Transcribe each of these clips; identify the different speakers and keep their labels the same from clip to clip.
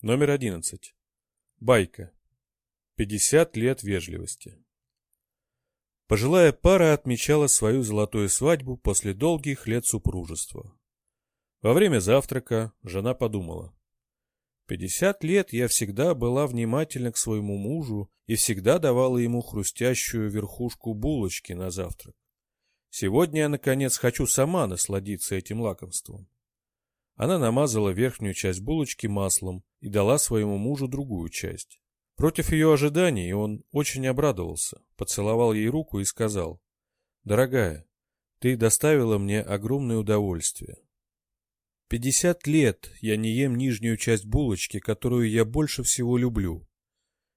Speaker 1: Номер 11. Байка. 50 лет вежливости. Пожилая пара отмечала свою золотую свадьбу после долгих лет супружества. Во время завтрака жена подумала. «Пятьдесят лет я всегда была внимательна к своему мужу и всегда давала ему хрустящую верхушку булочки на завтрак. Сегодня я, наконец, хочу сама насладиться этим лакомством. Она намазала верхнюю часть булочки маслом и дала своему мужу другую часть. Против ее ожиданий он очень обрадовался, поцеловал ей руку и сказал, «Дорогая, ты доставила мне огромное удовольствие. Пятьдесят лет я не ем нижнюю часть булочки, которую я больше всего люблю.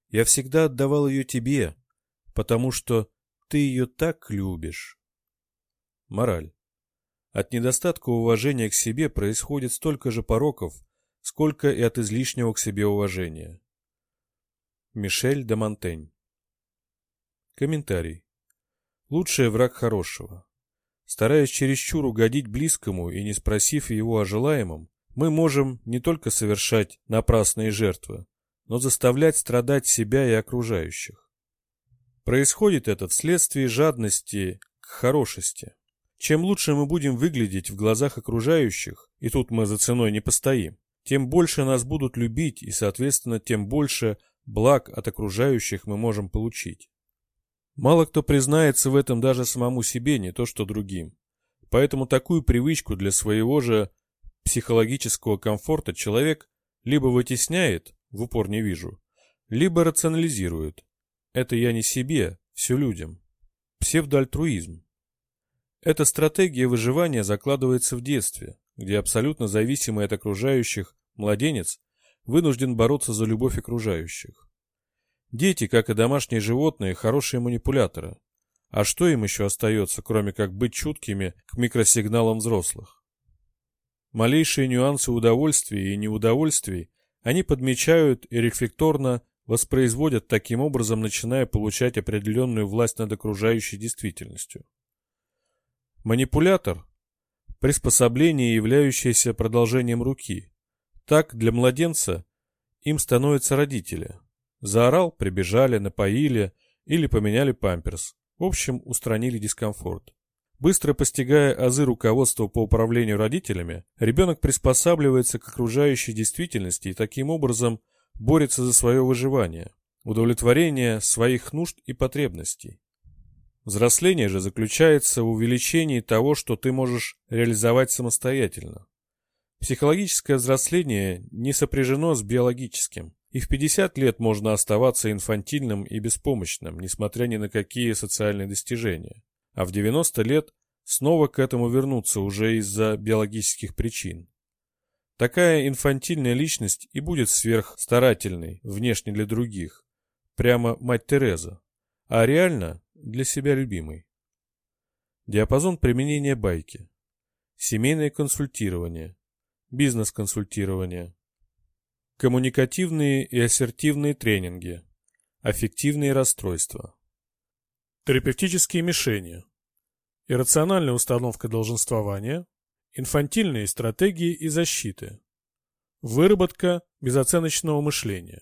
Speaker 1: Я всегда отдавал ее тебе, потому что ты ее так любишь». Мораль. От недостатка уважения к себе происходит столько же пороков, сколько и от излишнего к себе уважения. Мишель де Монтень Комментарий. Лучший враг хорошего. Стараясь чересчур угодить близкому и не спросив его о желаемом, мы можем не только совершать напрасные жертвы, но заставлять страдать себя и окружающих. Происходит это вследствие жадности к хорошести. Чем лучше мы будем выглядеть в глазах окружающих, и тут мы за ценой не постоим, тем больше нас будут любить и, соответственно, тем больше благ от окружающих мы можем получить. Мало кто признается в этом даже самому себе, не то что другим. Поэтому такую привычку для своего же психологического комфорта человек либо вытесняет, в упор не вижу, либо рационализирует. Это я не себе, все людям. Псевдоальтруизм. Эта стратегия выживания закладывается в детстве, где абсолютно зависимый от окружающих младенец вынужден бороться за любовь окружающих. Дети, как и домашние животные, хорошие манипуляторы. А что им еще остается, кроме как быть чуткими к микросигналам взрослых? Малейшие нюансы удовольствия и неудовольствий они подмечают и рефлекторно воспроизводят таким образом, начиная получать определенную власть над окружающей действительностью. Манипулятор – приспособление, являющееся продолжением руки. Так, для младенца им становятся родители. Заорал, прибежали, напоили или поменяли памперс. В общем, устранили дискомфорт. Быстро постигая азы руководства по управлению родителями, ребенок приспосабливается к окружающей действительности и таким образом борется за свое выживание, удовлетворение своих нужд и потребностей. Взросление же заключается в увеличении того, что ты можешь реализовать самостоятельно. Психологическое взросление не сопряжено с биологическим, и в 50 лет можно оставаться инфантильным и беспомощным, несмотря ни на какие социальные достижения, а в 90 лет снова к этому вернуться уже из-за биологических причин. Такая инфантильная личность и будет сверхстарательной внешне для других, прямо мать Тереза, а реально для себя любимой. Диапазон применения байки. Семейное консультирование. Бизнес-консультирование. Коммуникативные и ассертивные тренинги. Аффективные расстройства. Терапевтические мишени. Иррациональная установка долженствования. Инфантильные стратегии и защиты. Выработка безоценочного мышления.